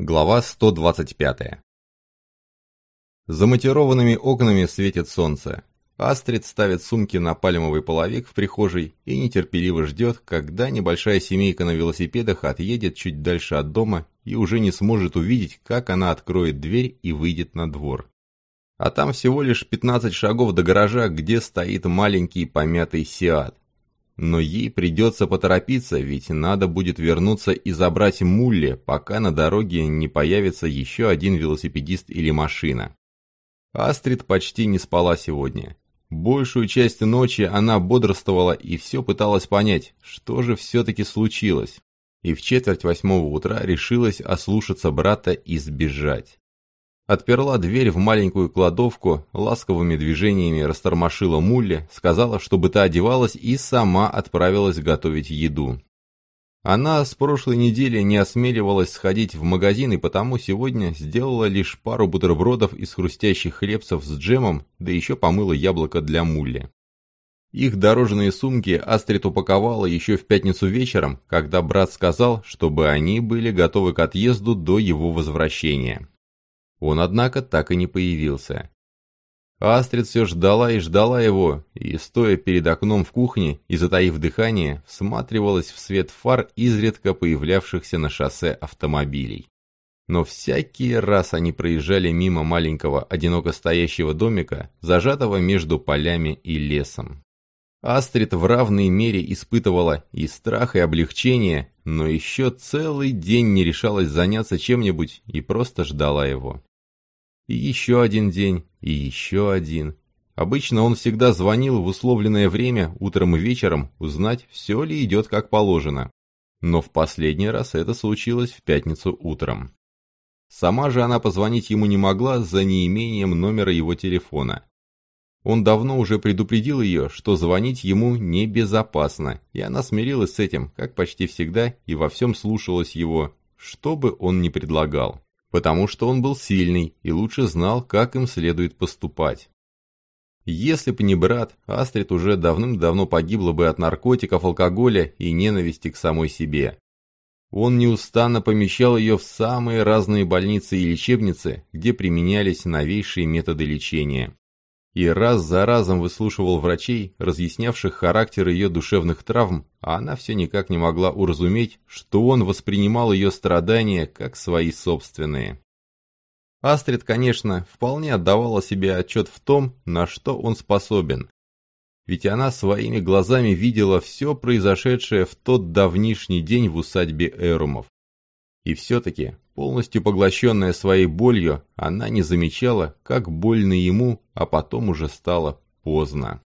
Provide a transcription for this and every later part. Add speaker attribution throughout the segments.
Speaker 1: Глава 125. За матированными окнами светит солнце. Астрид ставит сумки на пальмовый половик в прихожей и нетерпеливо ждет, когда небольшая семейка на велосипедах отъедет чуть дальше от дома и уже не сможет увидеть, как она откроет дверь и выйдет на двор. А там всего лишь 15 шагов до гаража, где стоит маленький помятый Сиат. Но ей придется поторопиться, ведь надо будет вернуться и забрать Мулли, пока на дороге не появится еще один велосипедист или машина. Астрид почти не спала сегодня. Большую часть ночи она бодрствовала и все пыталась понять, что же все-таки случилось. И в четверть восьмого утра решилась ослушаться брата и сбежать. Отперла дверь в маленькую кладовку, ласковыми движениями растормошила Мулли, сказала, чтобы та одевалась и сама отправилась готовить еду. Она с прошлой недели не осмеливалась сходить в магазин и потому сегодня сделала лишь пару бутербродов из хрустящих хлебцев с джемом, да еще помыла яблоко для Мулли. Их дорожные сумки Астрид упаковала еще в пятницу вечером, когда брат сказал, чтобы они были готовы к отъезду до его возвращения. Он, однако, так и не появился. Астрид все ждала и ждала его, и, стоя перед окном в кухне и затаив дыхание, всматривалась в свет фар изредка появлявшихся на шоссе автомобилей. Но всякий раз они проезжали мимо маленького одиноко стоящего домика, зажатого между полями и лесом. Астрид в равной мере испытывала и страх, и облегчение, но еще целый день не решалась заняться чем-нибудь и просто ждала его. И еще один день, и еще один. Обычно он всегда звонил в условленное время, утром и вечером, узнать, все ли идет как положено. Но в последний раз это случилось в пятницу утром. Сама же она позвонить ему не могла за неимением номера его телефона. Он давно уже предупредил ее, что звонить ему небезопасно, и она смирилась с этим, как почти всегда, и во всем слушалась его, что бы он ни предлагал потому что он был сильный и лучше знал, как им следует поступать. Если бы не брат, Астрид уже давным-давно погибла бы от наркотиков, алкоголя и ненависти к самой себе. Он неустанно помещал ее в самые разные больницы и лечебницы, где применялись новейшие методы лечения и раз за разом выслушивал врачей, разъяснявших характер ее душевных травм, а она все никак не могла уразуметь, что он воспринимал ее страдания как свои собственные. Астрид, конечно, вполне отдавала себе отчет в том, на что он способен. Ведь она своими глазами видела все произошедшее в тот давнишний день в усадьбе Эрумов. И все-таки Полностью поглощенная своей болью, она не замечала, как больно ему, а потом уже стало поздно.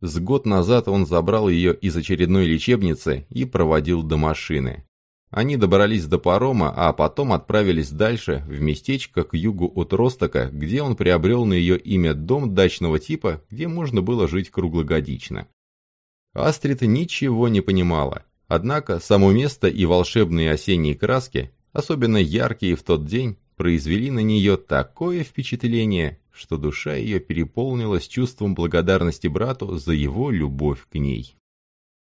Speaker 1: С год назад он забрал ее из очередной лечебницы и проводил до машины. Они добрались до парома, а потом отправились дальше, в местечко к югу от Ростока, где он приобрел на ее имя дом дачного типа, где можно было жить круглогодично. Астрид ничего не понимала, однако само место и волшебные осенние краски особенно яркие в тот день, произвели на нее такое впечатление, что душа ее переполнилась чувством благодарности брату за его любовь к ней.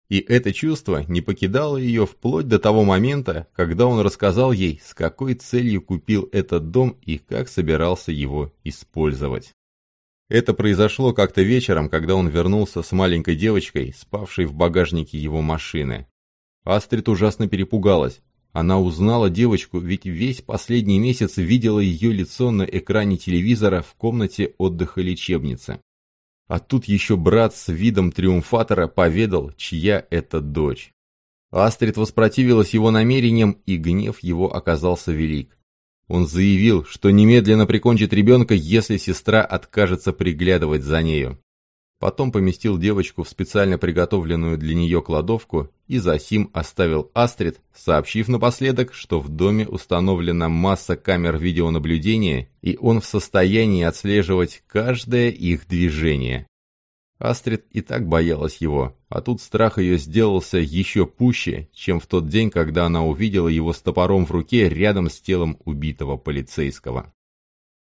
Speaker 1: И это чувство не покидало ее вплоть до того момента, когда он рассказал ей, с какой целью купил этот дом и как собирался его использовать. Это произошло как-то вечером, когда он вернулся с маленькой девочкой, спавшей в багажнике его машины. Астрид ужасно перепугалась, она узнала девочку, ведь весь последний месяц видела ее лицо на экране телевизора в комнате отдыха лечебницы. А тут еще брат с видом триумфатора поведал, чья это дочь. Астрид воспротивилась его намерениям, и гнев его оказался велик. Он заявил, что немедленно прикончит ребенка, если сестра откажется приглядывать за нею. Потом поместил девочку в специально приготовленную для нее кладовку и засим оставил Астрид, сообщив напоследок, что в доме установлена масса камер видеонаблюдения и он в состоянии отслеживать каждое их движение. Астрид и так боялась его, а тут страх ее сделался еще пуще, чем в тот день, когда она увидела его с топором в руке рядом с телом убитого полицейского.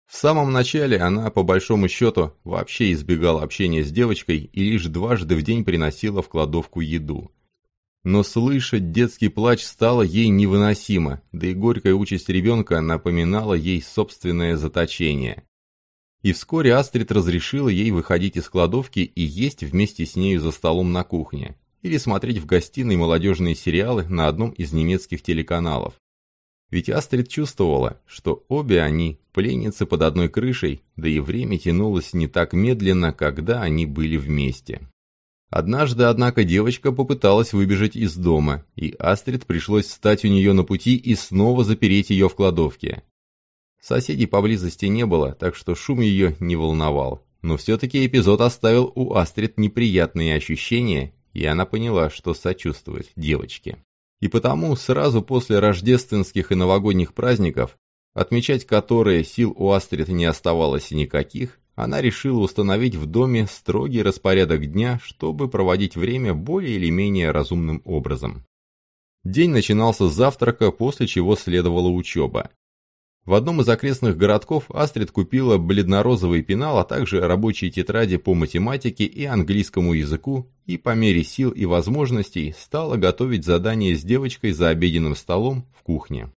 Speaker 1: В самом начале она, по большому счету, вообще избегала общения с девочкой и лишь дважды в день приносила в кладовку еду. Но слышать детский плач стало ей невыносимо, да и горькая участь ребенка напоминала ей собственное заточение. И вскоре Астрид разрешила ей выходить из кладовки и есть вместе с нею за столом на кухне, или смотреть в гостиной молодежные сериалы на одном из немецких телеканалов. Ведь Астрид чувствовала, что обе они пленницы под одной крышей, да и время тянулось не так медленно, когда они были вместе. Однажды, однако, девочка попыталась выбежать из дома, и Астрид пришлось встать у нее на пути и снова запереть ее в кладовке. Соседей поблизости не было, так что шум ее не волновал. Но все-таки эпизод оставил у Астрид неприятные ощущения, и она поняла, что сочувствует девочке. И потому сразу после рождественских и новогодних праздников, отмечать которые сил у Астрид не оставалось никаких, она решила установить в доме строгий распорядок дня, чтобы проводить время более или менее разумным образом. День начинался с завтрака, после чего следовала учеба. В одном из окрестных городков Астрид купила бледно-розовый пенал, а также рабочие тетради по математике и английскому языку и по мере сил и возможностей стала готовить задания с девочкой за обеденным столом в кухне.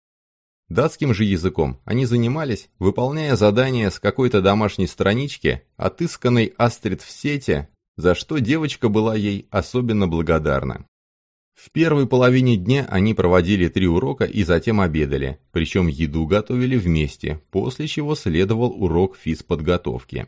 Speaker 1: Датским же языком они занимались, выполняя задания с какой-то домашней странички, отысканной Астрид в сети, за что девочка была ей особенно благодарна. В первой половине дня они проводили три урока и затем обедали, причем еду готовили вместе, после чего следовал урок физподготовки.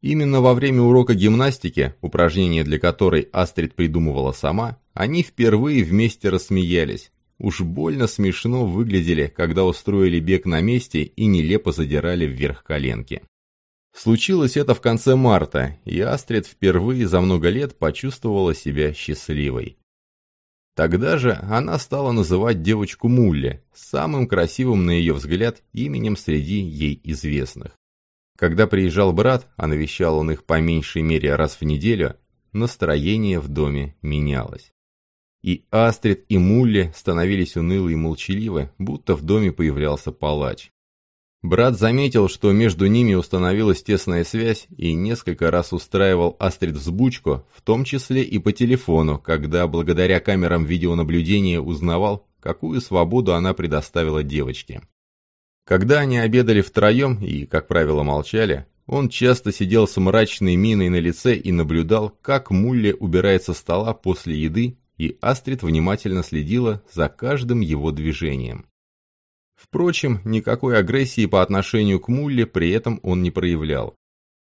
Speaker 1: Именно во время урока гимнастики, упражнение для которой Астрид придумывала сама, они впервые вместе рассмеялись, Уж больно смешно выглядели, когда устроили бег на месте и нелепо задирали вверх коленки. Случилось это в конце марта, и Астрид впервые за много лет почувствовала себя счастливой. Тогда же она стала называть девочку Мулли, самым красивым на ее взгляд именем среди ей известных. Когда приезжал брат, а навещал он их по меньшей мере раз в неделю, настроение в доме менялось. И Астрид, и Мулли становились унылы и молчаливы, будто в доме появлялся палач. Брат заметил, что между ними установилась тесная связь и несколько раз устраивал Астрид взбучку, в том числе и по телефону, когда благодаря камерам видеонаблюдения узнавал, какую свободу она предоставила девочке. Когда они обедали втроем и, как правило, молчали, он часто сидел с мрачной миной на лице и наблюдал, как Мулли убирает со стола после еды и Астрид внимательно следила за каждым его движением. Впрочем, никакой агрессии по отношению к Мулле при этом он не проявлял,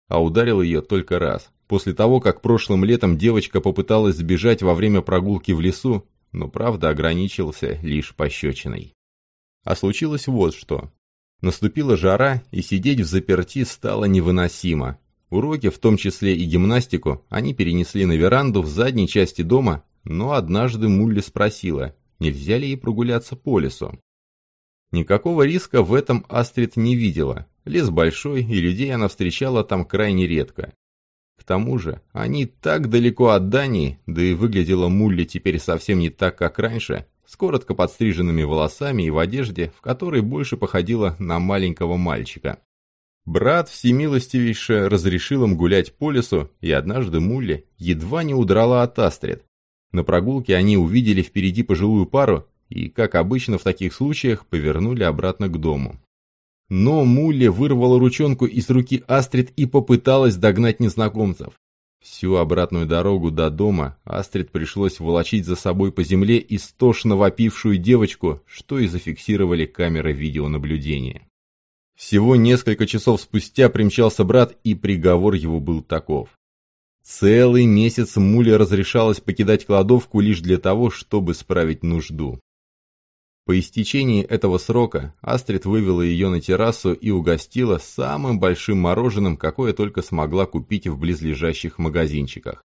Speaker 1: а ударил ее только раз, после того, как прошлым летом девочка попыталась сбежать во время прогулки в лесу, но правда ограничился лишь пощечиной. А случилось вот что. Наступила жара, и сидеть в заперти стало невыносимо. Уроки, в том числе и гимнастику, они перенесли на веранду в задней части дома, но однажды Мулли спросила, нельзя ли ей прогуляться по лесу. Никакого риска в этом Астрид не видела. Лес большой, и людей она встречала там крайне редко. К тому же, они так далеко от Дании, да и выглядела Мулли теперь совсем не так, как раньше, с коротко подстриженными волосами и в одежде, в которой больше походила на маленького мальчика. Брат всемилостивейше разрешил им гулять по лесу, и однажды Мулли едва не удрала от Астрид, на прогулке они увидели впереди пожилую пару и, как обычно в таких случаях, повернули обратно к дому. Но Мулли вырвала ручонку из руки Астрид и попыталась догнать незнакомцев. Всю обратную дорогу до дома Астрид пришлось волочить за собой по земле истошно вопившую девочку, что и зафиксировали камеры видеонаблюдения. Всего несколько часов спустя примчался брат, и приговор его был таков. Целый месяц Муле разрешалось покидать кладовку лишь для того, чтобы справить нужду. По истечении этого срока Астрид вывела ее на террасу и угостила самым большим мороженым, какое только смогла купить в близлежащих магазинчиках.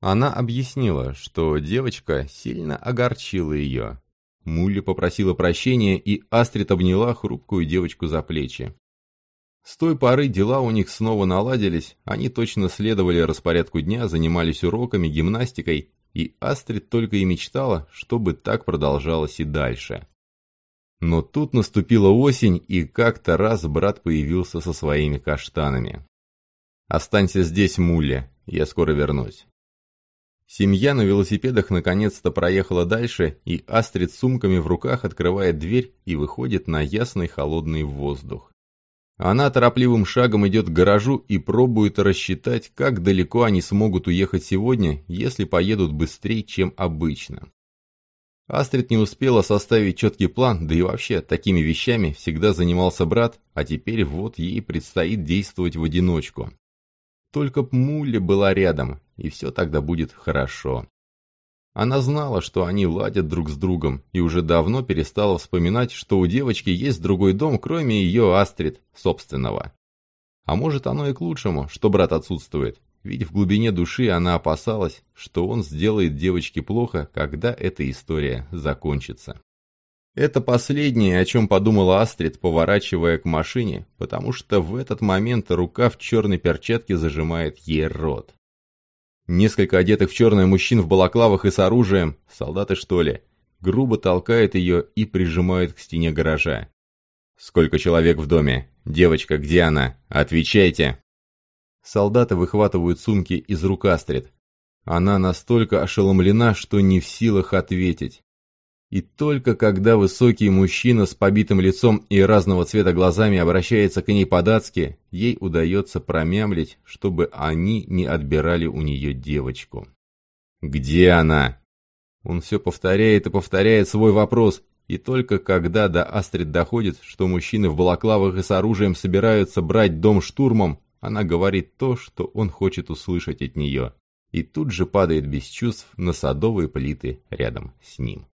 Speaker 1: Она объяснила, что девочка сильно огорчила ее. Мулли попросила прощения, и Астрид обняла хрупкую девочку за плечи. С той поры дела у них снова наладились, они точно следовали распорядку дня, занимались уроками, гимнастикой, и Астрид только и мечтала, чтобы так продолжалось и дальше. Но тут наступила осень, и как-то раз брат появился со своими каштанами. «Останься здесь, Мулли, я скоро вернусь». Семья на велосипедах наконец-то проехала дальше, и Астрид с сумками в руках открывает дверь и выходит на ясный холодный воздух. Она торопливым шагом идет к гаражу и пробует рассчитать, как далеко они смогут уехать сегодня, если поедут быстрее, чем обычно. Астрид не успела составить четкий план, да и вообще, такими вещами всегда занимался брат, а теперь вот ей предстоит действовать в одиночку. Только б Мулли была рядом, и все тогда будет хорошо. Она знала, что они ладят друг с другом, и уже давно перестала вспоминать, что у девочки есть другой дом, кроме ее Астрид, собственного. А может оно и к лучшему, что брат отсутствует, ведь в глубине души она опасалась, что он сделает девочке плохо, когда эта история закончится. Это последнее, о чем подумала Астрид, поворачивая к машине, потому что в этот момент рука в черной перчатке зажимает ей рот. Несколько одетых в черное мужчин в балаклавах и с оружием, солдаты что ли, грубо толкает ее и прижимают к стене гаража. «Сколько человек в доме? Девочка, где она? Отвечайте!» Солдаты выхватывают сумки из рук Астрид. Она настолько ошеломлена, что не в силах ответить. И только когда высокий мужчина с побитым лицом и разного цвета глазами обращается к ней по-датски, ей удается промямлить, чтобы они не отбирали у нее девочку. «Где она?» Он все повторяет и повторяет свой вопрос, и только когда до Астрид доходит, что мужчины в балаклавах и с оружием собираются брать дом штурмом, она говорит то, что он хочет услышать от нее, и тут же падает без чувств на садовые плиты рядом с ним.